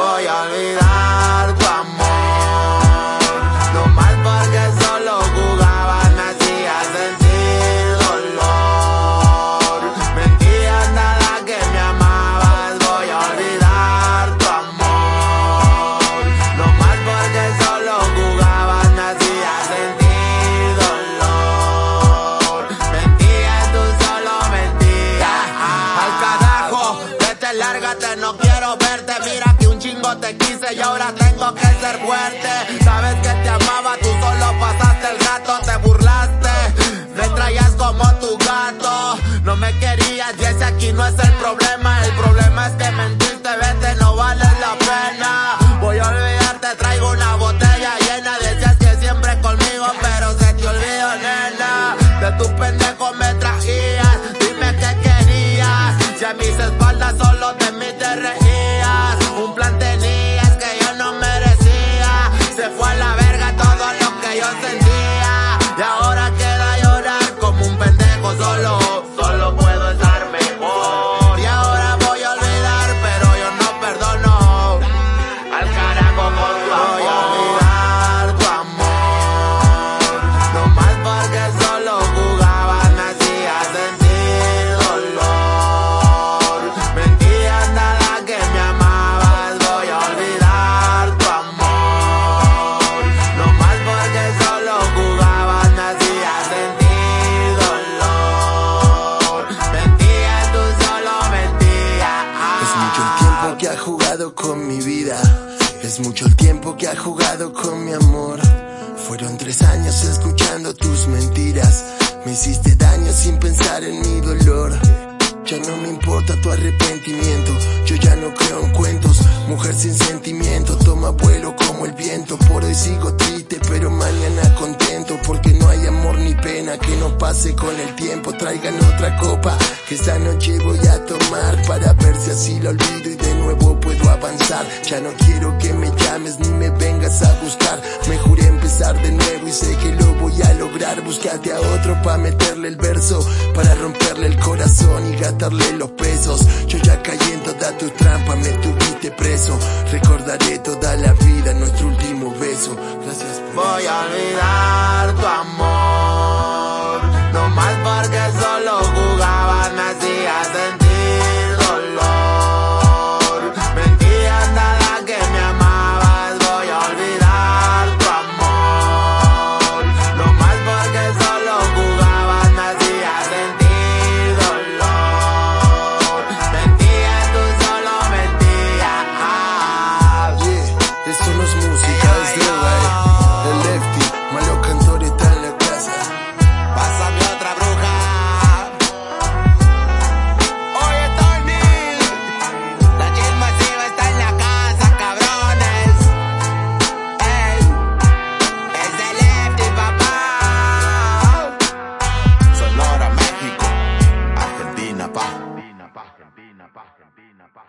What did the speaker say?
voy a olvidar. Te quise y ahora tengo que ser fuerte. Sabes que te amaba, tú solo pasaste el rato, te burlaste. Me traías como tu gato. No me querías y ese aquí no es el problema. Y ahora con mi vida. Es mucho el tiempo que ha jugado con mi amor. Fueron tres años escuchando tus mentiras. Me hiciste daño sin pensar en mi dolor. Ya no me importa tu arrepentimiento. Yo ya no creo en cuentos. Mujer sin sentimiento, toma vuelo como el viento. Por hoy sigo que no pase con el tiempo. Traigan otra copa que esta noche voy a tomar para ver si así lo olvido y de nuevo puedo avanzar. Ya no quiero que me llames ni me vengas a buscar. Me juré empezar de nuevo y sé que lo voy a lograr. Búscate a otro pa' meterle el verso, para romperle el corazón y gastarle los pesos. Yo ya caí en toda tu trampa, me tuviste preso. Recordaré toda la vida nuestro último beso. Gracias por Voy más paz, Argentina, paz, Argentina, paz,